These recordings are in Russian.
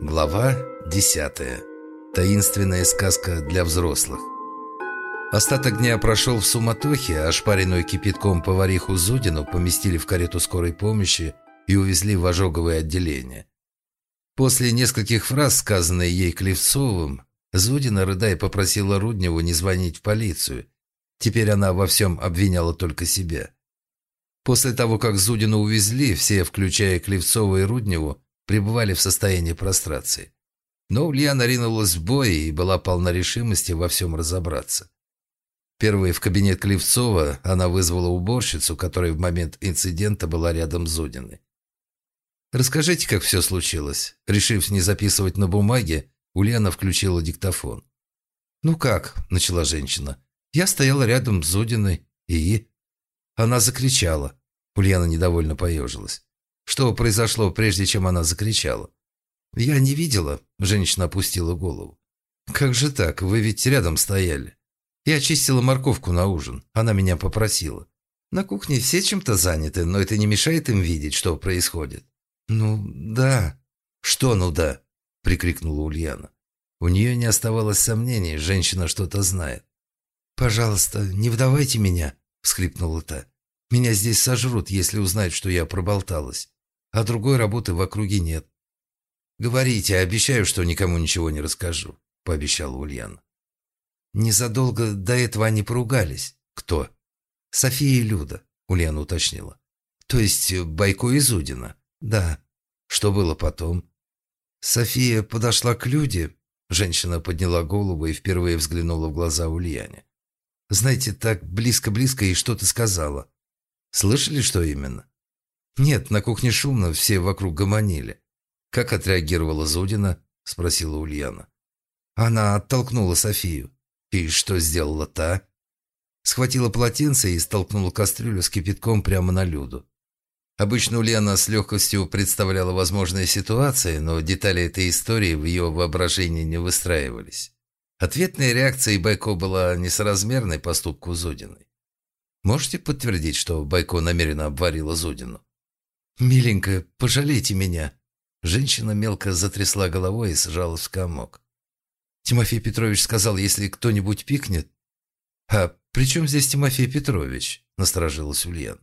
Глава 10. Таинственная сказка для взрослых. Остаток дня прошел в суматохе, а ошпаренную кипятком повариху Зудину поместили в карету скорой помощи и увезли в ожоговое отделение. После нескольких фраз, сказанных ей Клевцовым, Зудина, рыдая, попросила Рудневу не звонить в полицию. Теперь она во всем обвиняла только себя. После того, как Зудину увезли, все, включая Клевцова и Рудневу, пребывали в состоянии прострации. Но Ульяна ринулась в бой и была полна решимости во всем разобраться. Первой в кабинет Клевцова она вызвала уборщицу, которая в момент инцидента была рядом с Зудиной. «Расскажите, как все случилось?» Решив не записывать на бумаге, Ульяна включила диктофон. «Ну как?» – начала женщина. «Я стояла рядом с Зудиной и...» Она закричала. Ульяна недовольно поежилась. Что произошло, прежде чем она закричала? «Я не видела», – женщина опустила голову. «Как же так? Вы ведь рядом стояли. Я очистила морковку на ужин. Она меня попросила. На кухне все чем-то заняты, но это не мешает им видеть, что происходит». «Ну, да». «Что «ну да»?» – прикрикнула Ульяна. У нее не оставалось сомнений, женщина что-то знает. «Пожалуйста, не вдавайте меня», – всхлипнула та. «Меня здесь сожрут, если узнают, что я проболталась а другой работы в округе нет. «Говорите, обещаю, что никому ничего не расскажу», – пообещала Ульяна. Незадолго до этого они поругались. Кто? София и Люда, Ульяна уточнила. То есть Байко и Зудина? Да. Что было потом? София подошла к Люде. Женщина подняла голову и впервые взглянула в глаза Ульяне. Знаете, так близко-близко и что-то сказала. Слышали, что именно? «Нет, на кухне шумно, все вокруг гомонили». «Как отреагировала Зудина?» – спросила Ульяна. Она оттолкнула Софию. «И что сделала та?» Схватила полотенце и столкнула кастрюлю с кипятком прямо на Люду. Обычно Ульяна с легкостью представляла возможные ситуации, но детали этой истории в ее воображении не выстраивались. Ответная реакция Байко была несоразмерной поступку Зудиной. Можете подтвердить, что Байко намеренно обварила Зудину? «Миленькая, пожалейте меня!» Женщина мелко затрясла головой и сжалась в комок. Тимофей Петрович сказал, если кто-нибудь пикнет... «А при чем здесь Тимофей Петрович?» – насторожилась Ульяна.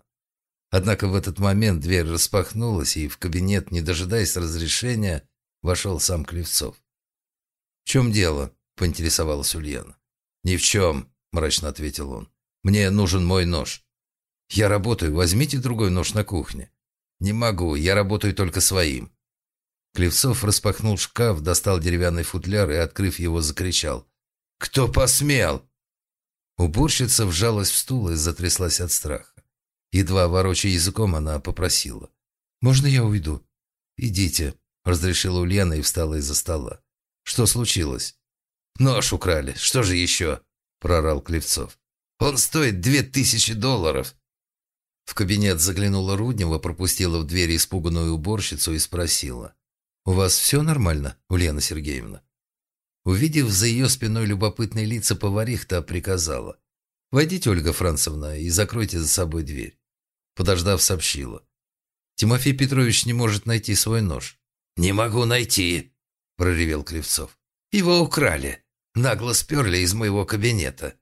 Однако в этот момент дверь распахнулась, и в кабинет, не дожидаясь разрешения, вошел сам Клевцов. «В чем дело?» – поинтересовалась Ульяна. «Ни в чем», – мрачно ответил он. «Мне нужен мой нож». «Я работаю, возьмите другой нож на кухне». «Не могу, я работаю только своим». Клевцов распахнул шкаф, достал деревянный футляр и, открыв его, закричал. «Кто посмел?» Уборщица вжалась в стул и затряслась от страха. Едва ворочая языком, она попросила. «Можно я уйду?» «Идите», — разрешила Ульяна и встала из-за стола. «Что случилось?» «Нож украли. Что же еще?» — прорал Клевцов. «Он стоит две тысячи долларов». В кабинет заглянула Руднева, пропустила в дверь испуганную уборщицу и спросила. «У вас все нормально, Ульяна Сергеевна?» Увидев за ее спиной любопытные лица поварих, та приказала. «Войдите, Ольга Францевна, и закройте за собой дверь». Подождав, сообщила. «Тимофей Петрович не может найти свой нож». «Не могу найти», – проревел Кривцов. «Его украли. Нагло сперли из моего кабинета».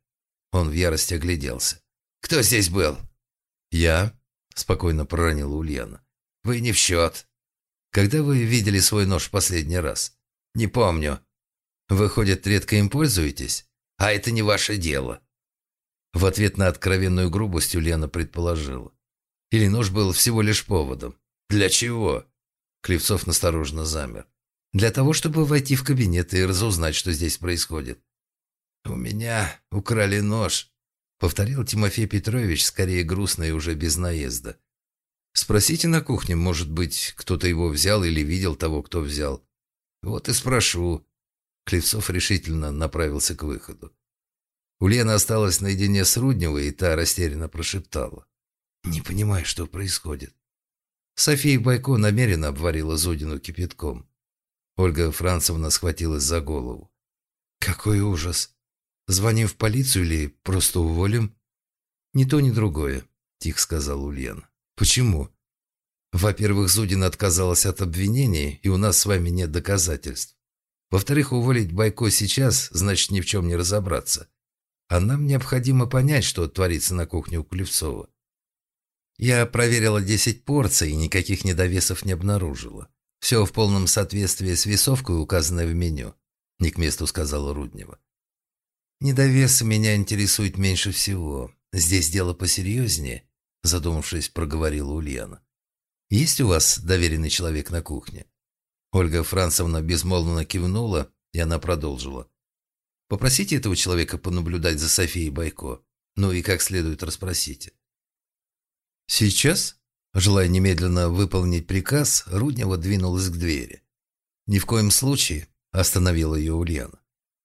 Он в ярости огляделся. «Кто здесь был? «Я?» – спокойно проронила Ульяна. «Вы не в счет. Когда вы видели свой нож в последний раз?» «Не помню. Выходит, редко им пользуетесь? А это не ваше дело». В ответ на откровенную грубость Ульяна предположила. Или нож был всего лишь поводом? «Для чего?» Кривцов настороженно замер. «Для того, чтобы войти в кабинет и разузнать, что здесь происходит». «У меня украли нож», Повторил Тимофей Петрович, скорее грустно и уже без наезда. Спросите на кухне, может быть, кто-то его взял или видел того, кто взял. Вот и спрошу. Клевцов решительно направился к выходу. Ульяна осталась наедине с Рудневой, и та растерянно прошептала. «Не понимаю, что происходит». София Байко намеренно обварила Зудину кипятком. Ольга Францевна схватилась за голову. «Какой ужас! Звоним в полицию или просто уволим?» «Ни то, ни другое», – тихо сказал Ульяна. «Почему?» Во-первых, Зудин отказалась от обвинений, и у нас с вами нет доказательств. Во-вторых, уволить Байко сейчас, значит ни в чем не разобраться. А нам необходимо понять, что творится на кухне у Клевцова. Я проверила 10 порций и никаких недовесов не обнаружила. Все в полном соответствии с весовкой, указанной в меню, не к месту сказала Руднева. Недовес меня интересует меньше всего. Здесь дело посерьезнее, задумавшись, проговорила Ульяна. Есть у вас доверенный человек на кухне? Ольга Францевна безмолвно кивнула, и она продолжила. Попросите этого человека понаблюдать за Софией Байко. Ну и как следует расспросите. Сейчас, желая немедленно выполнить приказ, Руднева двинулась к двери. Ни в коем случае, остановила ее Ульяна.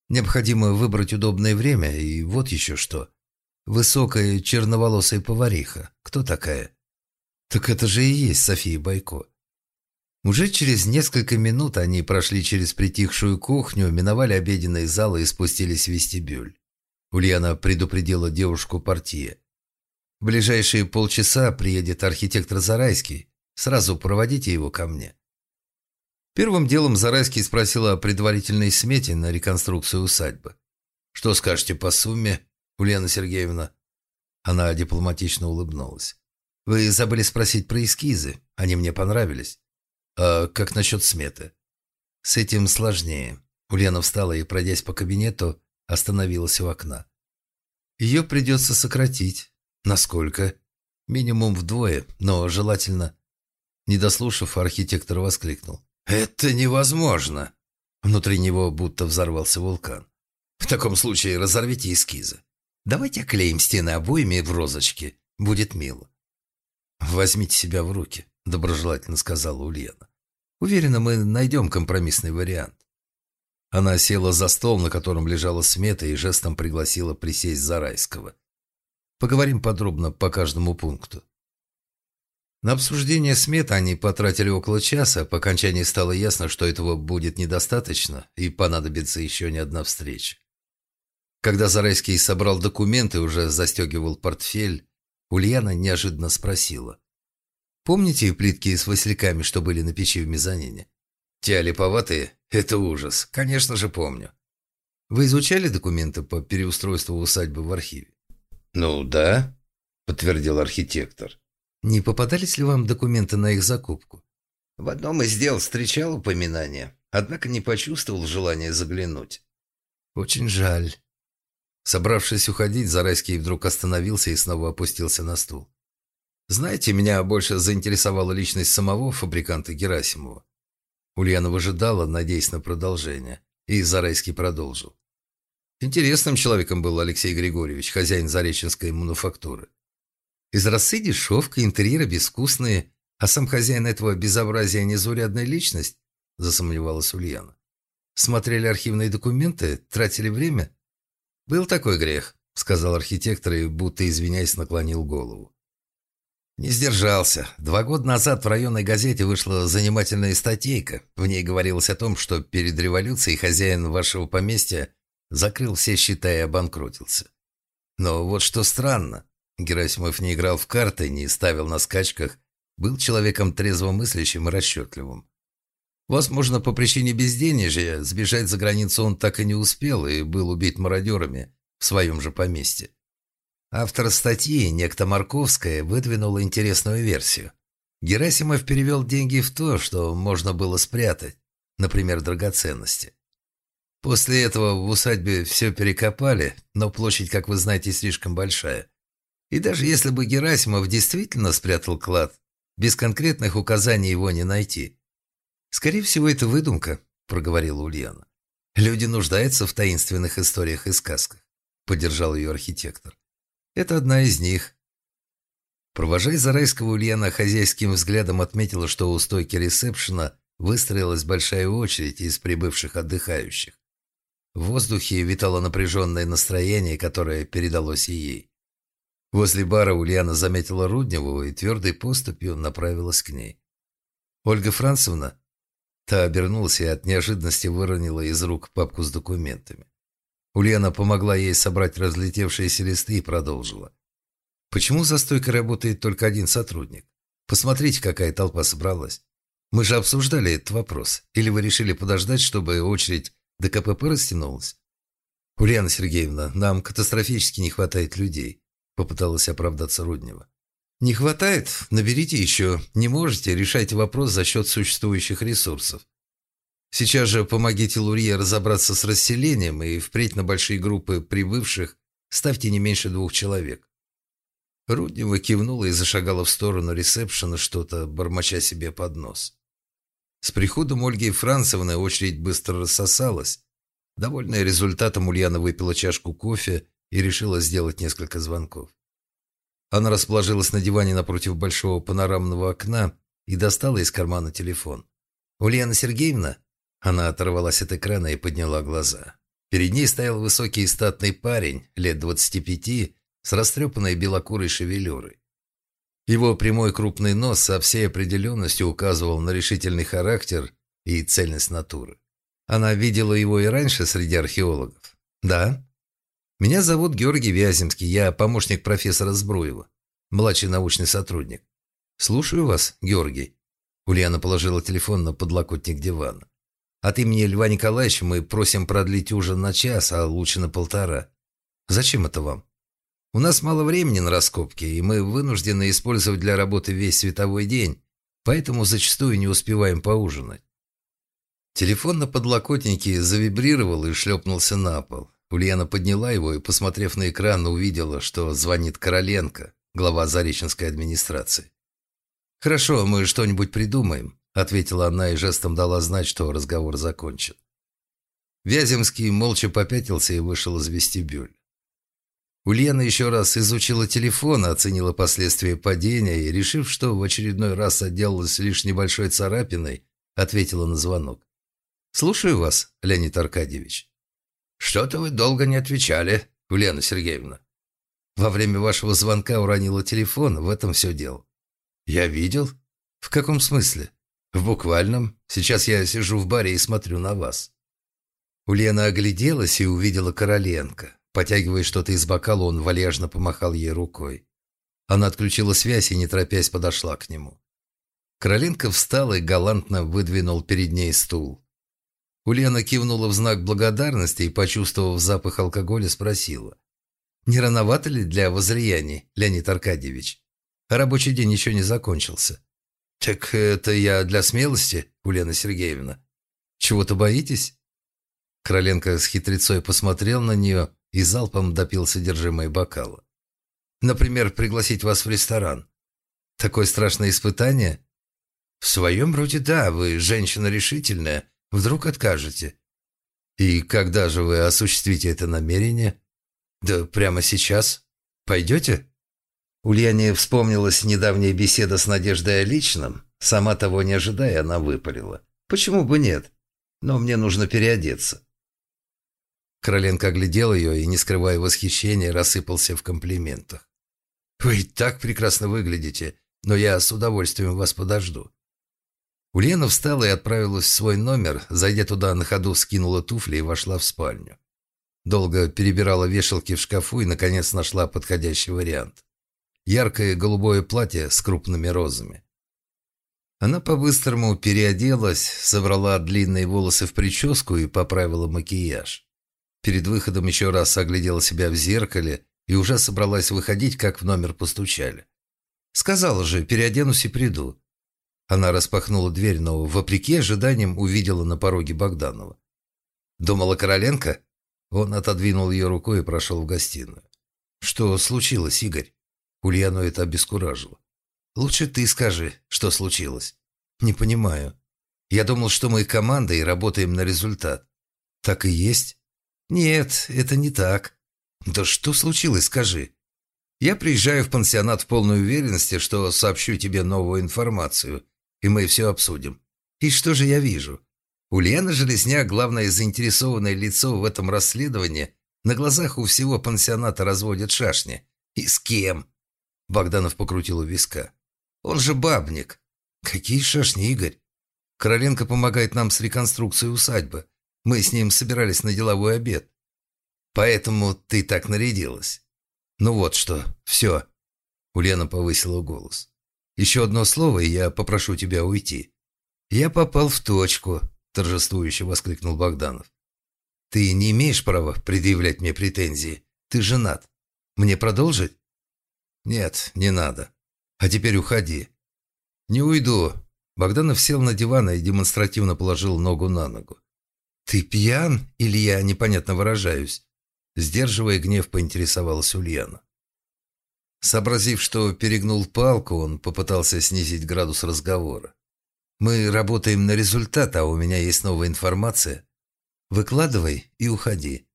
Необходимо выбрать удобное время, и вот еще что. Высокая черноволосая повариха. Кто такая? Так это же и есть София Байко. Уже через несколько минут они прошли через притихшую кухню, миновали обеденные залы и спустились в вестибюль. Ульяна предупредила девушку партия. В ближайшие полчаса приедет архитектор Зарайский. Сразу проводите его ко мне. Первым делом Зарайский спросил о предварительной смете на реконструкцию усадьбы. «Что скажете по сумме, Ульяна Сергеевна?» Она дипломатично улыбнулась. «Вы забыли спросить про эскизы. Они мне понравились». «А как насчет сметы?» «С этим сложнее». Ульяна встала и, пройдясь по кабинету, остановилась у окна. «Ее придется сократить. Насколько?» «Минимум вдвое, но желательно...» Не дослушав, архитектор воскликнул. «Это невозможно!» Внутри него будто взорвался вулкан. «В таком случае разорвите эскизы. Давайте оклеим стены обоями в розочке. Будет мило». «Возьмите себя в руки», — доброжелательно сказала Ульяна. Уверена, мы найдем компромиссный вариант. Она села за стол, на котором лежала смета, и жестом пригласила присесть Зарайского. Поговорим подробно по каждому пункту. На обсуждение сметы они потратили около часа, по окончании стало ясно, что этого будет недостаточно, и понадобится еще не одна встреча. Когда Зарайский собрал документы и уже застегивал портфель, Ульяна неожиданно спросила. Помните плитки с васильками, что были на печи в мезонине? Те липоватые? Это ужас. Конечно же, помню. Вы изучали документы по переустройству усадьбы в архиве? Ну да, подтвердил архитектор. Не попадались ли вам документы на их закупку? В одном из дел встречал упоминание, однако не почувствовал желания заглянуть. Очень жаль. Собравшись уходить, Зарайский вдруг остановился и снова опустился на стул. Знаете, меня больше заинтересовала личность самого фабриканта Герасимова. Ульяна выжидала, надеясь на продолжение, и Зарайский продолжил. Интересным человеком был Алексей Григорьевич, хозяин Зареченской мануфактуры. Из росы дешевка, интерьеры безвкусные, а сам хозяин этого безобразия незаурядная личность, засомневалась Ульяна. Смотрели архивные документы, тратили время? Был такой грех, сказал архитектор и, будто извиняясь, наклонил голову. Не сдержался. Два года назад в районной газете вышла занимательная статейка. В ней говорилось о том, что перед революцией хозяин вашего поместья закрыл все счета и обанкротился. Но вот что странно. Герасимов не играл в карты, не ставил на скачках, был человеком трезвомыслящим и расчетливым. Возможно, по причине безденежья сбежать за границу он так и не успел и был убит мародерами в своем же поместье. Автор статьи, некто Марковская, выдвинула интересную версию. Герасимов перевел деньги в то, что можно было спрятать, например, драгоценности. После этого в усадьбе все перекопали, но площадь, как вы знаете, слишком большая. И даже если бы Герасимов действительно спрятал клад, без конкретных указаний его не найти. «Скорее всего, это выдумка», — проговорила Ульяна. «Люди нуждаются в таинственных историях и сказках», — поддержал ее архитектор. Это одна из них. Провожая Зарайского, Ульяна хозяйским взглядом отметила, что у стойки ресепшена выстроилась большая очередь из прибывших отдыхающих. В воздухе витало напряженное настроение, которое передалось и ей. Возле бара Ульяна заметила Рудневу и твердой поступью направилась к ней. «Ольга Францевна?» Та обернулась и от неожиданности выронила из рук папку с документами. Ульяна помогла ей собрать разлетевшиеся листы и продолжила. «Почему за стойкой работает только один сотрудник? Посмотрите, какая толпа собралась. Мы же обсуждали этот вопрос. Или вы решили подождать, чтобы очередь до КПП растянулась? Ульяна Сергеевна, нам катастрофически не хватает людей, попыталась оправдаться Руднева. Не хватает? Наберите еще. Не можете? Решайте вопрос за счет существующих ресурсов. Сейчас же помогите Лурье разобраться с расселением и впредь на большие группы прибывших ставьте не меньше двух человек. Руднева кивнула и зашагала в сторону ресепшена, что-то бормоча себе под нос. С приходом Ольги Францевны очередь быстро рассосалась. Довольная результатом, Ульяна выпила чашку кофе и решила сделать несколько звонков. Она расположилась на диване напротив большого панорамного окна и достала из кармана телефон. «Ульяна Сергеевна?» Она оторвалась от экрана и подняла глаза. Перед ней стоял высокий и статный парень, лет двадцати пяти, с растрепанной белокурой шевелюрой. Его прямой крупный нос со всей определенностью указывал на решительный характер и цельность натуры. Она видела его и раньше среди археологов. «Да?» «Меня зовут Георгий Вяземский, я помощник профессора Збруева, младший научный сотрудник. Слушаю вас, Георгий». Ульяна положила телефон на подлокотник дивана. «От имени Льва Николаевича мы просим продлить ужин на час, а лучше на полтора. Зачем это вам?» У нас мало времени на раскопки, и мы вынуждены использовать для работы весь световой день, поэтому зачастую не успеваем поужинать. Телефон на подлокотнике завибрировал и шлепнулся на пол. Ульяна подняла его и, посмотрев на экран, увидела, что звонит Короленко, глава Зареченской администрации. «Хорошо, мы что-нибудь придумаем», — ответила она и жестом дала знать, что разговор закончен. Вяземский молча попятился и вышел из вестибюля. Ульяна еще раз изучила телефон, оценила последствия падения и, решив, что в очередной раз отделалась лишь небольшой царапиной, ответила на звонок. «Слушаю вас, Леонид Аркадьевич». «Что-то вы долго не отвечали, Ульяна Сергеевна». «Во время вашего звонка уронила телефон, в этом все дело». «Я видел?» «В каком смысле?» «В буквальном. Сейчас я сижу в баре и смотрю на вас». Ульяна огляделась и увидела Короленко. Потягивая что-то из бокала, он вальяжно помахал ей рукой. Она отключила связь и, не торопясь, подошла к нему. Короленко встал и галантно выдвинул перед ней стул. Ульяна кивнула в знак благодарности и, почувствовав запах алкоголя, спросила. «Не рановато ли для возлияний, Леонид Аркадьевич? Рабочий день еще не закончился». «Так это я для смелости, Ульяна Сергеевна. Чего-то боитесь?» Короленко с хитрецой посмотрел на нее и залпом допил содержимое бокала. Например, пригласить вас в ресторан. Такое страшное испытание? В своем роде да, вы женщина решительная, вдруг откажете. И когда же вы осуществите это намерение? Да прямо сейчас. Пойдете? Ульяне вспомнилась недавняя беседа с Надеждой о личном. Сама того не ожидая, она выпалила. Почему бы нет? Но мне нужно переодеться. Короленко оглядел ее и, не скрывая восхищения, рассыпался в комплиментах. «Вы так прекрасно выглядите, но я с удовольствием вас подожду». Ульяна встала и отправилась в свой номер, зайдя туда на ходу, скинула туфли и вошла в спальню. Долго перебирала вешалки в шкафу и, наконец, нашла подходящий вариант. Яркое голубое платье с крупными розами. Она по-быстрому переоделась, собрала длинные волосы в прическу и поправила макияж. Перед выходом еще раз оглядела себя в зеркале и уже собралась выходить, как в номер постучали. «Сказала же, переоденусь и приду». Она распахнула дверь, но, вопреки ожиданиям, увидела на пороге Богданова. «Думала Короленко?» Он отодвинул ее рукой и прошел в гостиную. «Что случилось, Игорь?» Ульяну это обескуражило. «Лучше ты скажи, что случилось». «Не понимаю. Я думал, что мы команда и работаем на результат». «Так и есть. «Нет, это не так». «Да что случилось, скажи?» «Я приезжаю в пансионат в полной уверенности, что сообщу тебе новую информацию, и мы все обсудим. И что же я вижу? Ульяна Железняк, главное заинтересованное лицо в этом расследовании, на глазах у всего пансионата разводит шашни. И с кем?» Богданов покрутил у виска. «Он же бабник». «Какие шашни, Игорь?» «Короленко помогает нам с реконструкцией усадьбы. Мы с ним собирались на деловой обед. Поэтому ты так нарядилась. Ну вот что, все. Ульяна повысила голос. Еще одно слово, и я попрошу тебя уйти». «Я попал в точку», – торжествующе воскликнул Богданов. «Ты не имеешь права предъявлять мне претензии. Ты женат. Мне продолжить?» «Нет, не надо. А теперь уходи». «Не уйду». Богданов сел на диван и демонстративно положил ногу на ногу. «Ты пьян или я непонятно выражаюсь?» Сдерживая гнев, поинтересовалась Ульяна. Сообразив, что перегнул палку, он попытался снизить градус разговора. «Мы работаем на результат, а у меня есть новая информация. Выкладывай и уходи.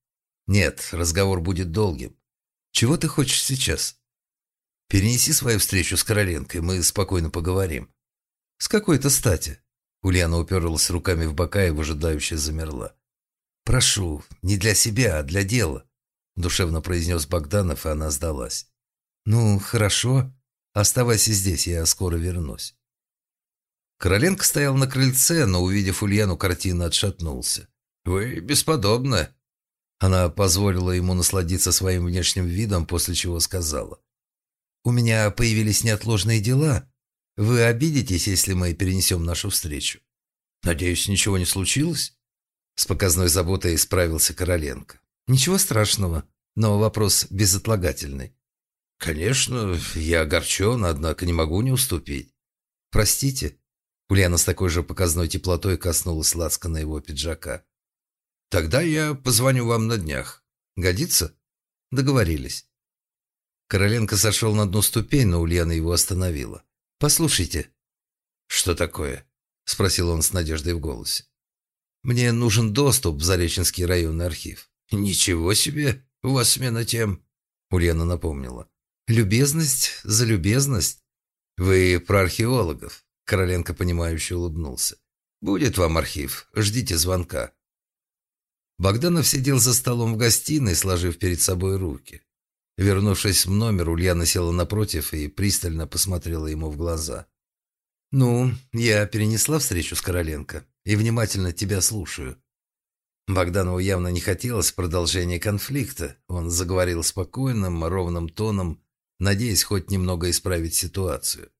Нет, разговор будет долгим. Чего ты хочешь сейчас?» «Перенеси свою встречу с Короленкой, мы спокойно поговорим». «С какой-то стати?» Ульяна уперлась руками в бока и выжидающе замерла. «Прошу, не для себя, а для дела», – душевно произнес Богданов, и она сдалась. «Ну, хорошо. Оставайся здесь, я скоро вернусь». Короленко стоял на крыльце, но, увидев Ульяну, картина отшатнулся. «Вы бесподобны». Она позволила ему насладиться своим внешним видом, после чего сказала. «У меня появились неотложные дела. Вы обидитесь, если мы перенесем нашу встречу?» «Надеюсь, ничего не случилось?» С показной заботой справился Короленко. «Ничего страшного, но вопрос безотлагательный. «Конечно, я огорчен, однако не могу не уступить». «Простите». Ульяна с такой же показной теплотой коснулась на его пиджака. «Тогда я позвоню вам на днях. Годится?» «Договорились». Короленко сошел на одну ступень, но Ульяна его остановила. «Послушайте». «Что такое?» – спросил он с надеждой в голосе. «Мне нужен доступ в Зареченский районный архив». «Ничего себе! У вас смена тем!» – Ульяна напомнила. «Любезность за любезность. Вы про археологов», — Короленко, понимающе улыбнулся. «Будет вам архив. Ждите звонка». Богданов сидел за столом в гостиной, сложив перед собой руки. Вернувшись в номер, Ульяна села напротив и пристально посмотрела ему в глаза. «Ну, я перенесла встречу с Короленко и внимательно тебя слушаю». Богданову явно не хотелось продолжения конфликта. Он заговорил спокойным, ровным тоном, надеясь хоть немного исправить ситуацию.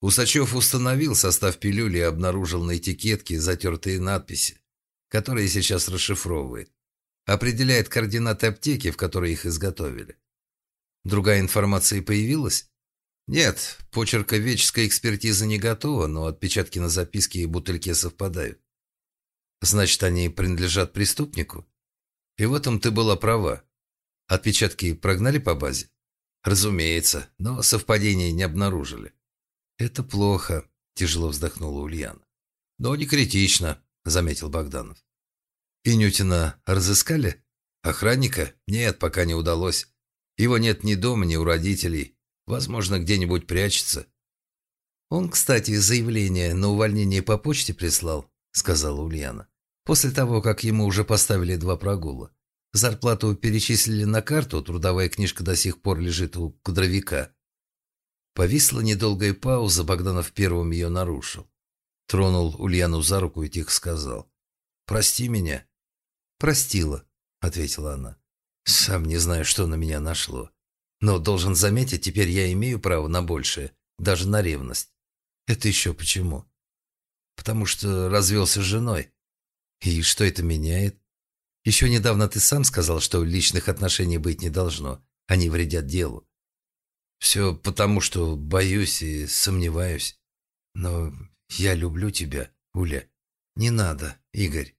Усачев установил состав пилюли и обнаружил на этикетке затертые надписи, которые сейчас расшифровывает. Определяет координаты аптеки, в которой их изготовили. Другая информация появилась? Нет, почерк овеческой экспертизы не готова, но отпечатки на записке и бутыльке совпадают. Значит, они принадлежат преступнику? И в этом ты была права. Отпечатки прогнали по базе? Разумеется, но совпадений не обнаружили. Это плохо, тяжело вздохнула Ульяна. Но не критично, заметил Богданов. Инютина разыскали? Охранника? Нет, пока не удалось. Его нет ни дома, ни у родителей. Возможно, где-нибудь прячется. Он, кстати, заявление на увольнение по почте прислал, сказала Ульяна. После того, как ему уже поставили два прогула. Зарплату перечислили на карту, трудовая книжка до сих пор лежит у кадровика. Повисла недолгая пауза, Богданов первым ее нарушил. Тронул Ульяну за руку и тихо сказал. «Прости меня». «Простила», — ответила она. «Сам не знаю, что на меня нашло. Но, должен заметить, теперь я имею право на большее, даже на ревность. Это еще почему?» «Потому что развелся с женой. И что это меняет?» Еще недавно ты сам сказал, что личных отношений быть не должно. Они вредят делу. Все потому, что боюсь и сомневаюсь. Но я люблю тебя, Уля. Не надо, Игорь.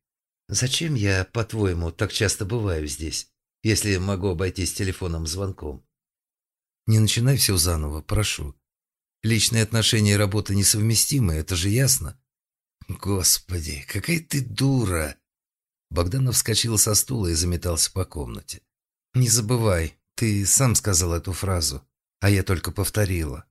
Зачем я, по-твоему, так часто бываю здесь, если могу обойтись телефонным звонком? Не начинай все заново, прошу. Личные отношения и работа несовместимы, это же ясно. Господи, какая ты дура! Богданов вскочил со стула и заметался по комнате. «Не забывай, ты сам сказал эту фразу, а я только повторила.